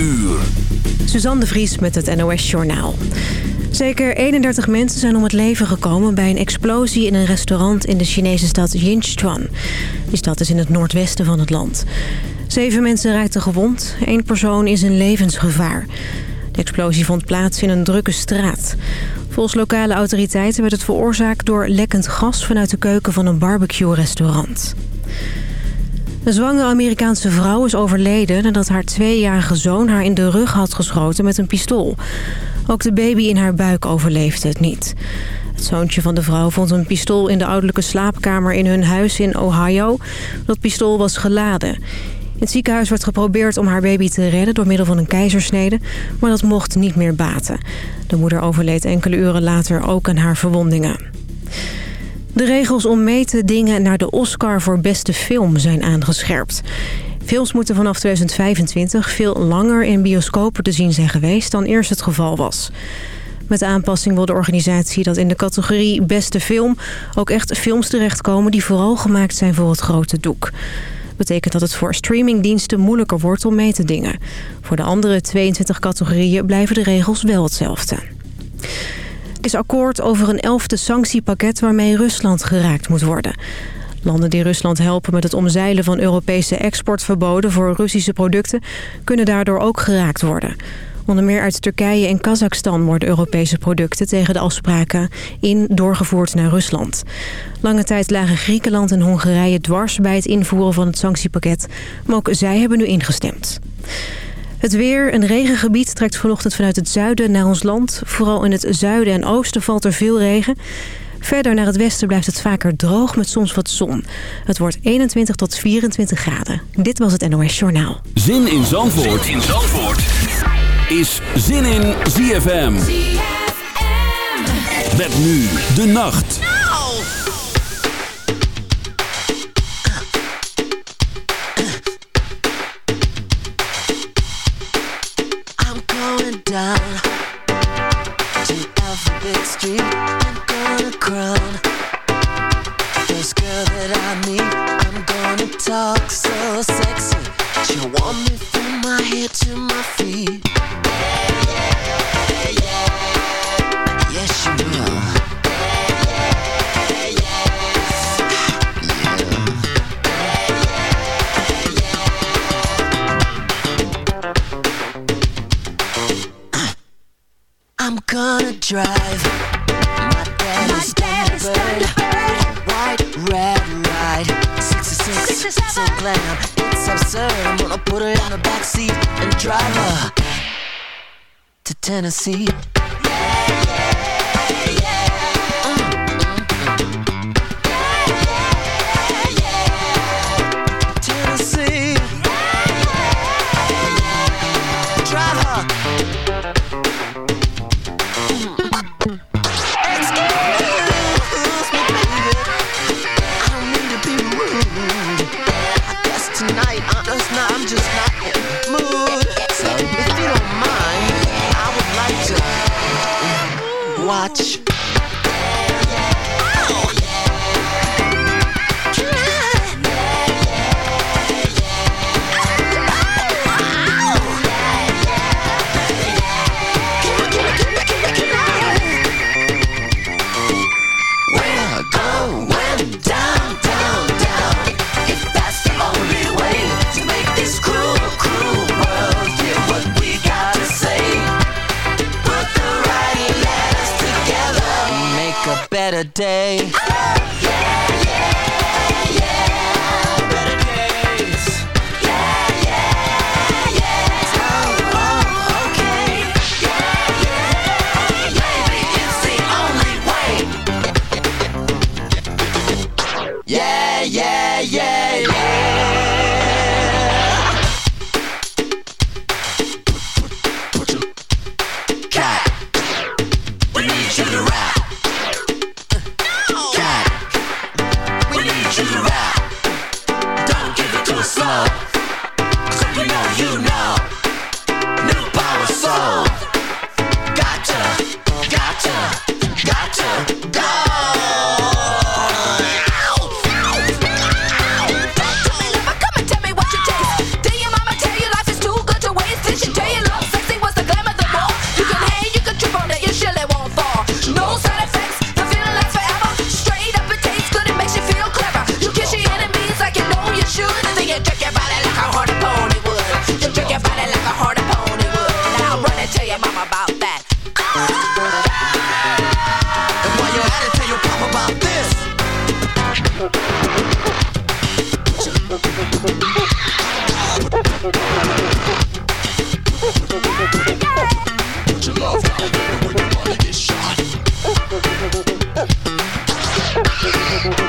uur. Suzanne de Vries met het NOS Journaal. Zeker 31 mensen zijn om het leven gekomen bij een explosie in een restaurant in de Chinese stad Yinchuan. Die stad is in het noordwesten van het land. Zeven mensen raakten gewond, één persoon is in levensgevaar. De explosie vond plaats in een drukke straat. Volgens lokale autoriteiten werd het veroorzaakt door lekkend gas vanuit de keuken van een barbecue-restaurant. Een zwangere Amerikaanse vrouw is overleden nadat haar tweejarige zoon haar in de rug had geschoten met een pistool. Ook de baby in haar buik overleefde het niet. Het zoontje van de vrouw vond een pistool in de ouderlijke slaapkamer in hun huis in Ohio. Dat pistool was geladen. In het ziekenhuis werd geprobeerd om haar baby te redden door middel van een keizersnede, maar dat mocht niet meer baten. De moeder overleed enkele uren later ook aan haar verwondingen. De regels om mee te dingen naar de Oscar voor beste film zijn aangescherpt. Films moeten vanaf 2025 veel langer in bioscopen te zien zijn geweest dan eerst het geval was. Met de aanpassing wil de organisatie dat in de categorie beste film ook echt films terechtkomen die vooral gemaakt zijn voor het grote doek betekent dat het voor streamingdiensten moeilijker wordt om mee te dingen. Voor de andere 22 categorieën blijven de regels wel hetzelfde. Is akkoord over een elfde sanctiepakket waarmee Rusland geraakt moet worden. Landen die Rusland helpen met het omzeilen van Europese exportverboden voor Russische producten... kunnen daardoor ook geraakt worden. Onder meer uit Turkije en Kazachstan worden Europese producten tegen de afspraken in doorgevoerd naar Rusland. Lange tijd lagen Griekenland en Hongarije dwars bij het invoeren van het sanctiepakket, maar ook zij hebben nu ingestemd. Het weer, een regengebied, trekt vanochtend vanuit het zuiden naar ons land. Vooral in het zuiden en oosten valt er veel regen. Verder naar het westen blijft het vaker droog met soms wat zon. Het wordt 21 tot 24 graden. Dit was het NOS Journaal. Zin in Zandvoort, zin in Zandvoort is Zin in ZFM. ZFM. Met nu de nacht. Down backseat and drive to Tennessee. Oh!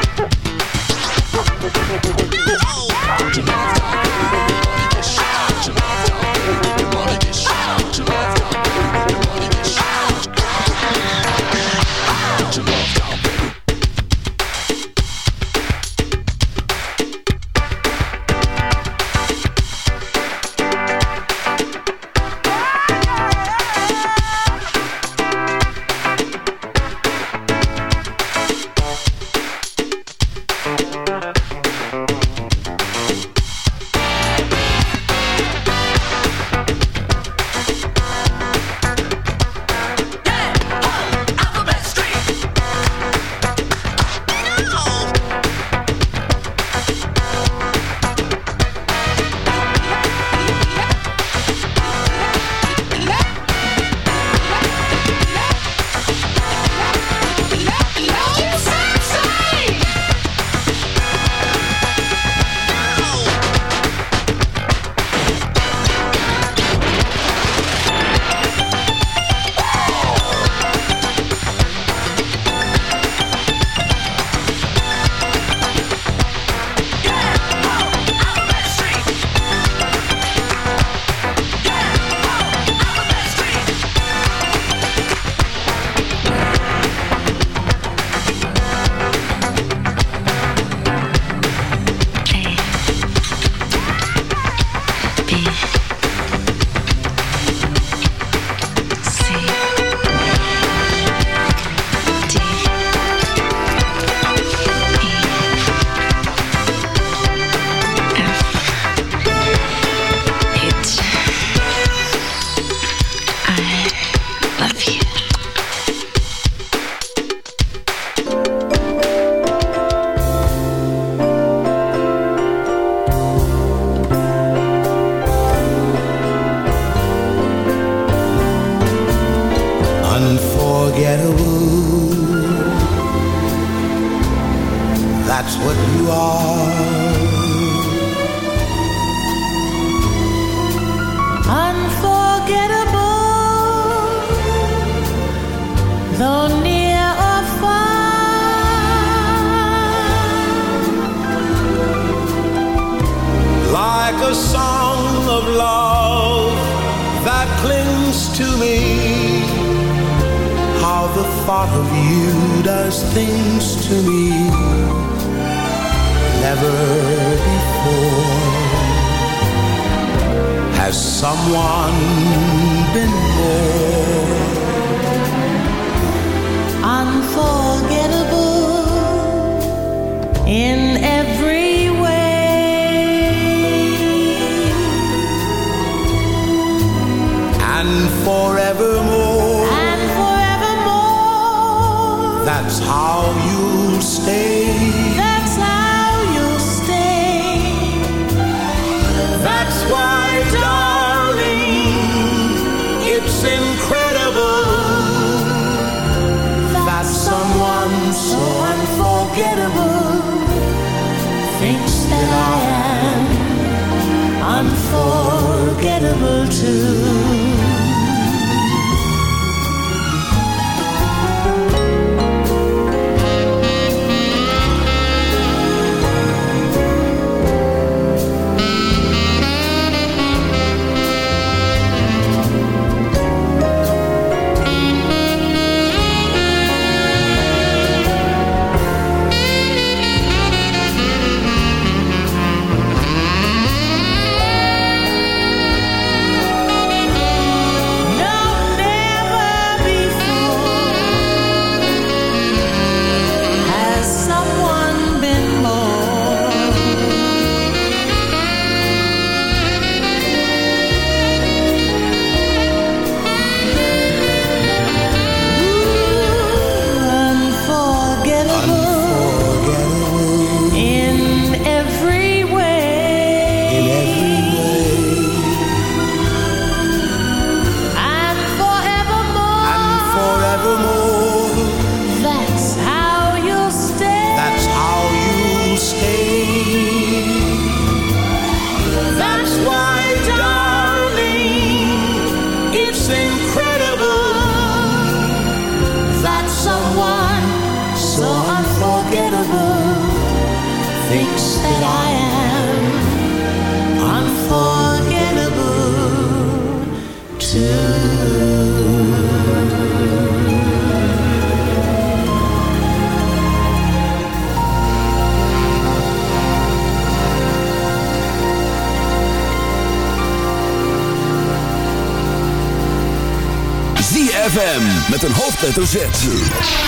hoofdletter Z.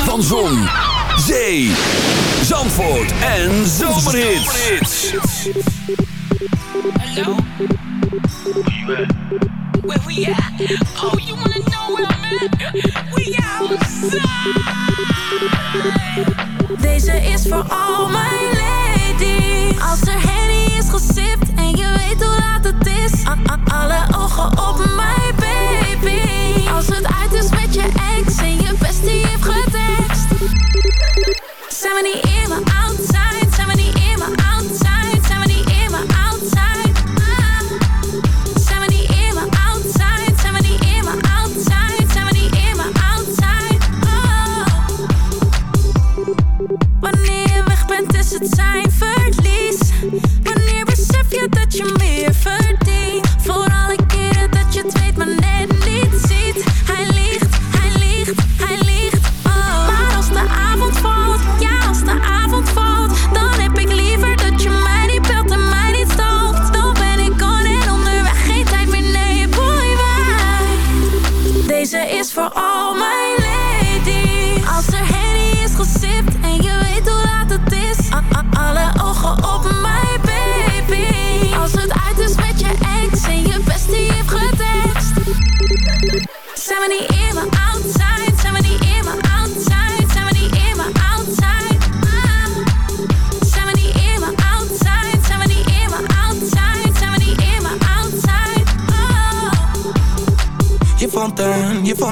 Van Zon, Zee, Zandvoort en Zomerhits. Hallo? Where, we at? Oh, you wanna know where I'm at? We outside. Deze is voor al mijn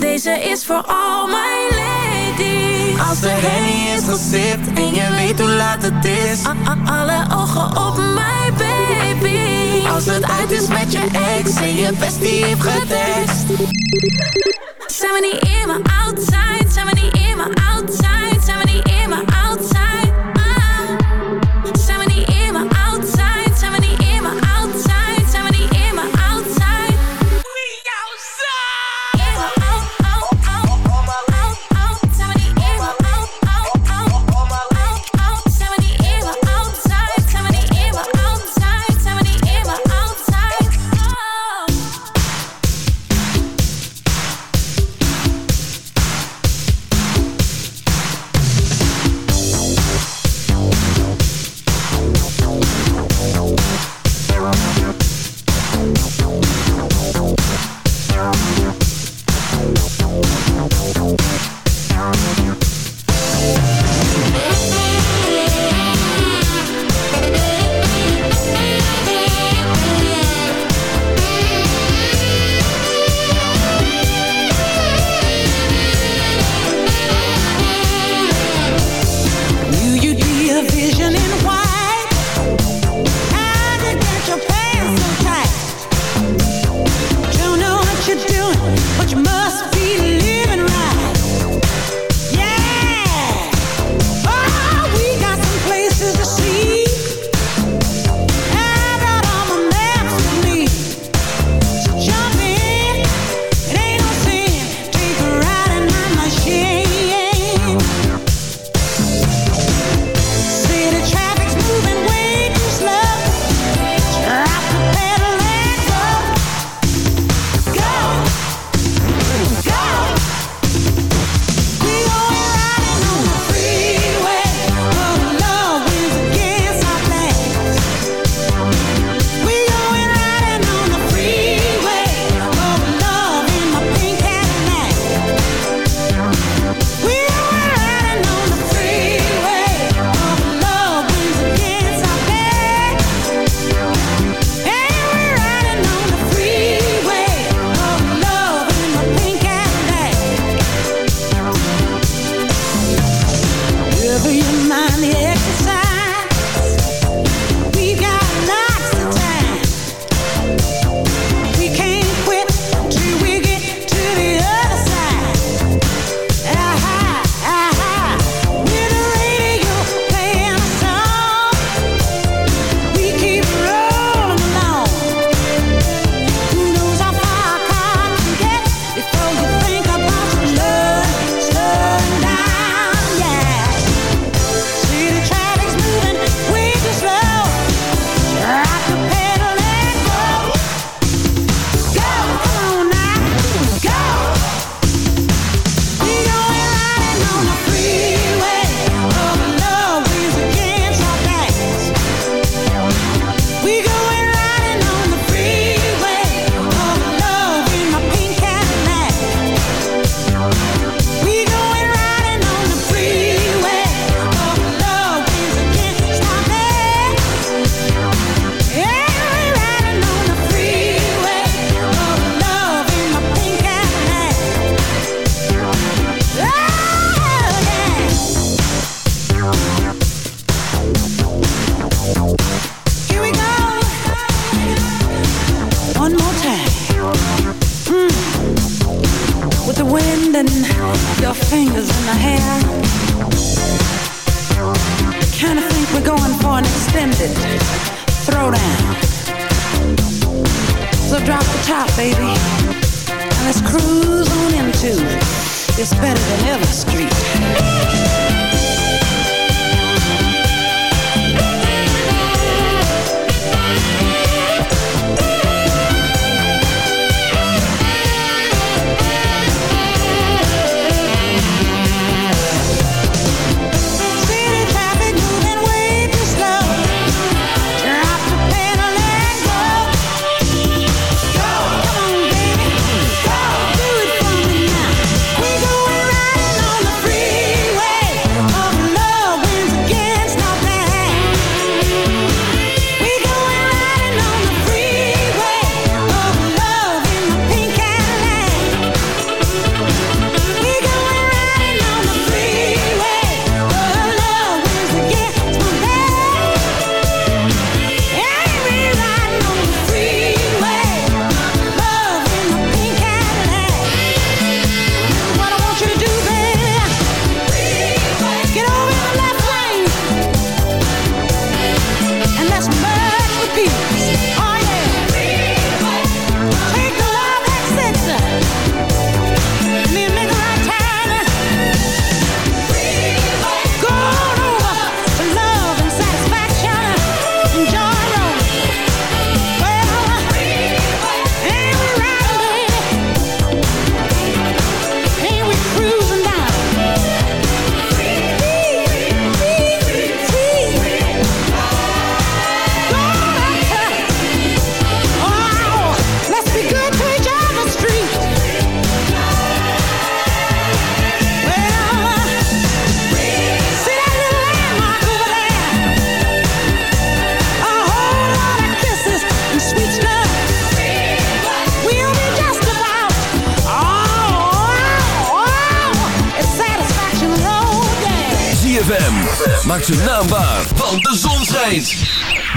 deze is voor al mijn ladies. Als er henny is gesipt en je weet hoe laat het is. Alle ogen op mijn baby. Als het uit is met je ex en je bestie heeft getest. Zijn we niet in mijn outside? Zijn we niet in mijn outside?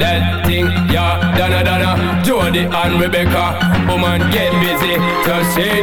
that thing, yeah, Donna Donna, Jody and Rebecca. Woman, get busy, just say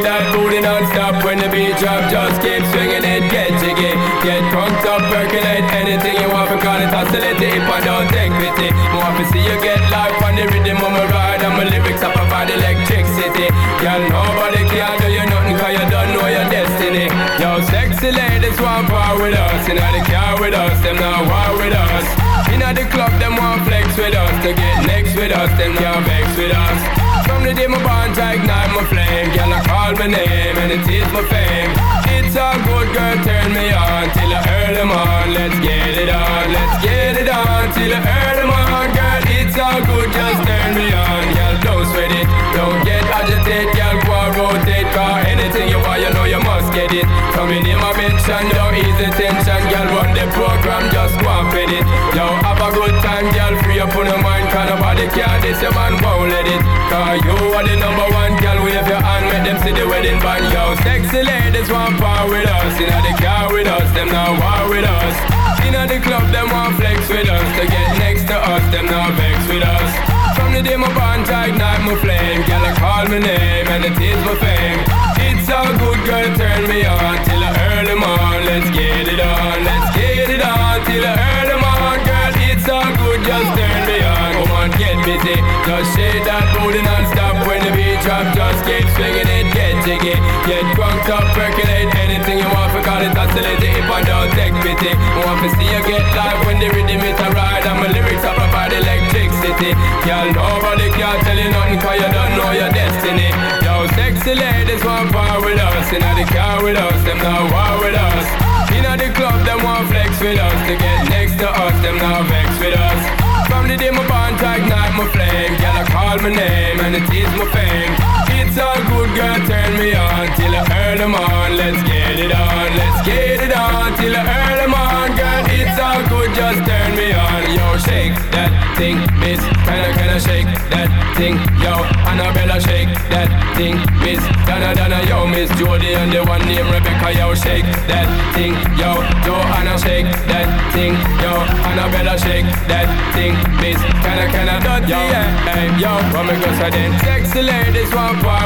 name and it is my fame. It's a good girl, turn me on till I earn them on. Let's get it on, let's get it on till I earn them on. Girl, it's all good, just turn me on. Girl, don't sweat it, don't get agitated. Girl, go rotate, car anything you want, you know you must get it. Coming in my mention, don't ease the tension. Girl, run the program, just go and fit it. Yo, have a good time, girl, free up on your mind. Cause nobody care, this your man won't let it. Cause you are the number one see the wedding. Sexy ladies want power with us, inna the car with us, them now war with us. Inna the club, them want flex with us, to get next to us, them now vex with us. From the day my bond to ignite my flame, girl I call my name and it is my fame. It's a good girl, turn me on till I early morn. Let's get it on, let's get it on till I early morn, girl. It's all good, just turn me on. Come on, get busy, just shake that booty non-stop when the beat drop. Just keep swinging it, get jiggy, get drunk up, percolate anything you want. Forgot it, oscillate it if I don't take pity. I want to see you get live when the rhythm is a ride and my lyrics up about electricity. Girl, nobody can tell you nothing 'cause you don't know your destiny. Sexy ladies want power with us, inna the car with us, them now war with us. Inna the club, them want flex with us, to get next to us, them now vex with us. From the day my bond ignite my flame, girl I call my name and it is my fame. It's all good, girl, turn me on till I earn on. Let's get it on, let's get it on till I earn on, girl. It's all good, just turn me on. Yo, shake that thing, miss. Kinda, kinda shake that thing, yo. Annabella, shake that thing, miss. Donna, Donna, yo, miss Jody and the one named Rebecca, yo, shake that thing, yo. Joanna, shake that thing, yo. Annabella, shake that thing, miss. Kinda, kinda dirty, yo. Hey, yo, come and go so then. Sexy ladies one, want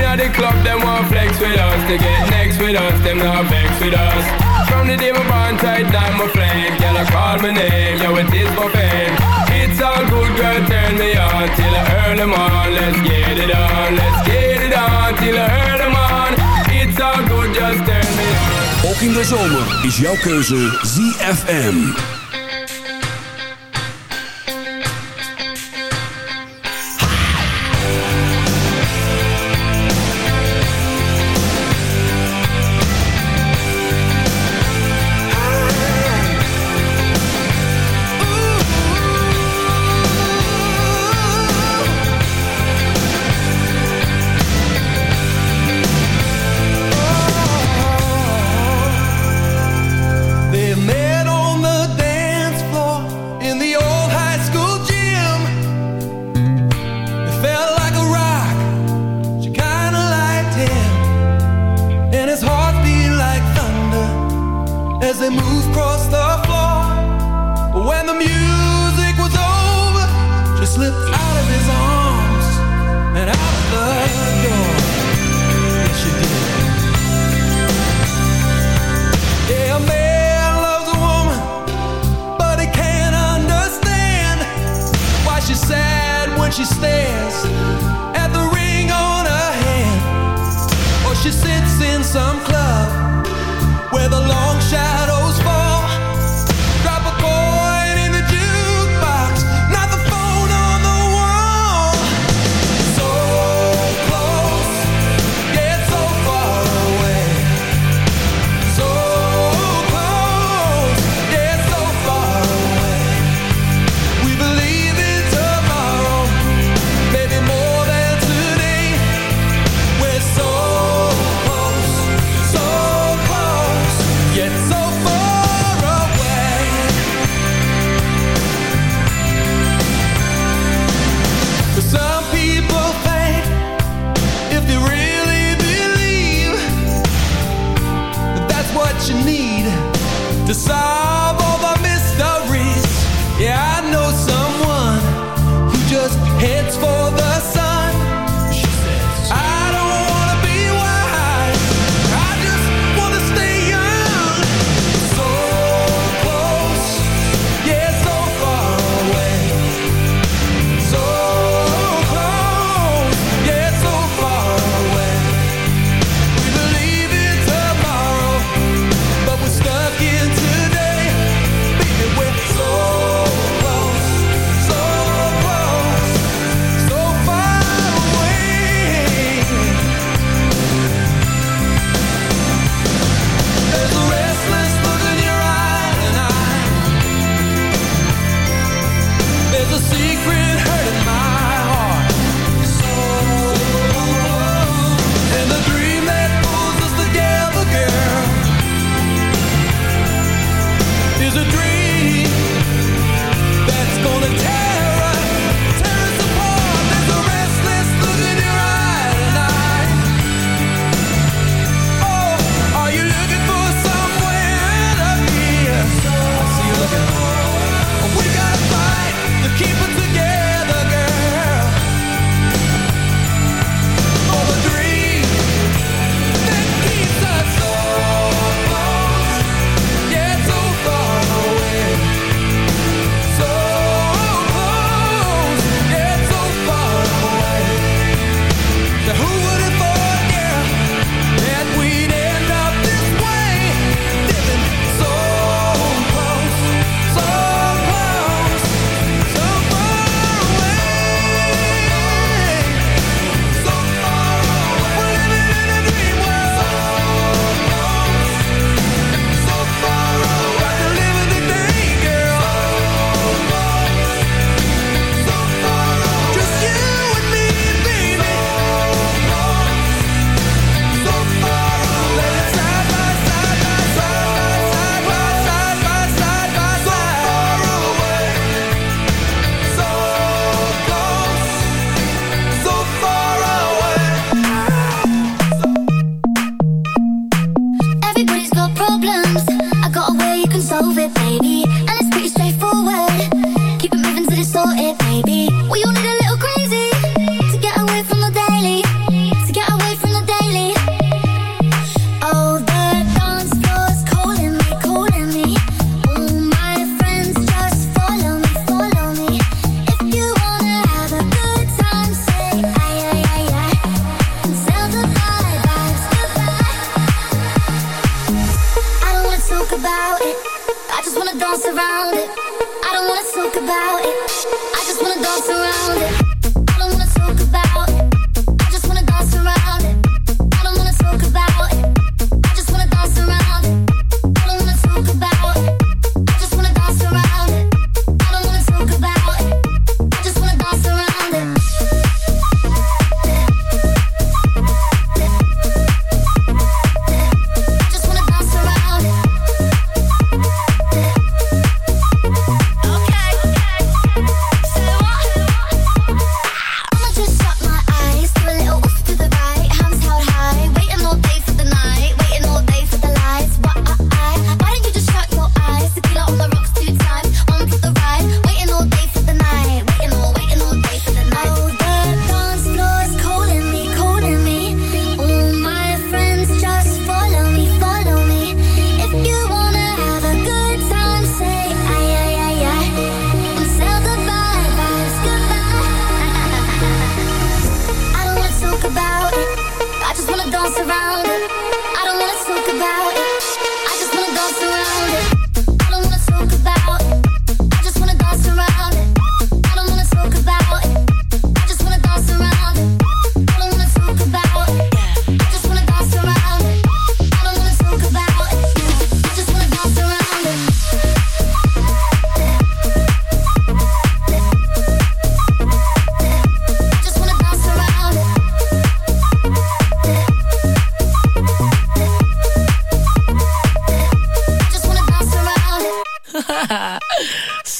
Inna the club, them want flex with us To get next with us, them now vex with us From the day my bond tight down my flame Girl, I call my name, yo, it is my fame It's all good, girl, turn me on. Till I early morn, let's get it on. Let's get it on, till I early morn. It's all good, just turn me on. Ook in de zomer is jouw keuze ZFM. She's sad when she stares at the ring on her hand, or she sits in some club where the long shadows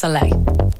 Select.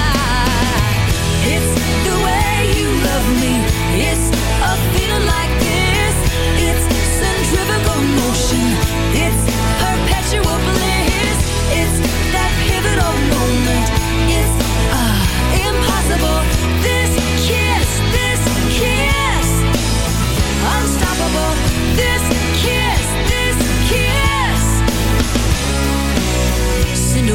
It's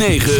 9.